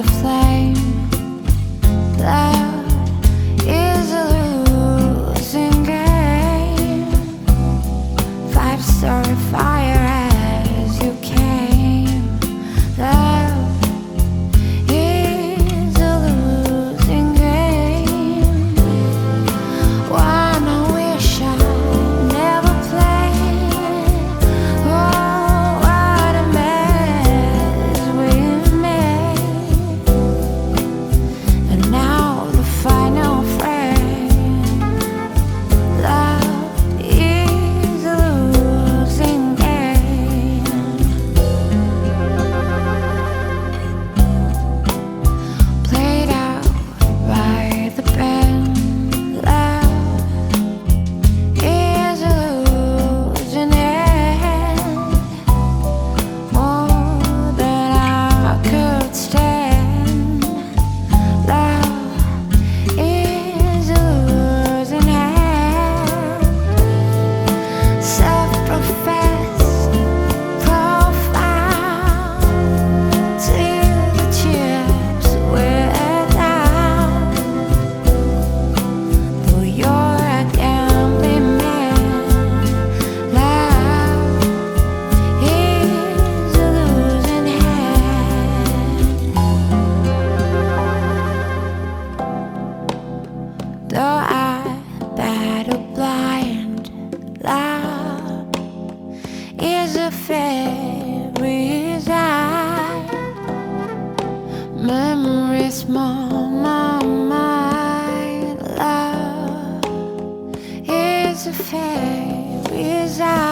The flame. Love is a fairy tale. Memories small, my. Love is a fairy tale.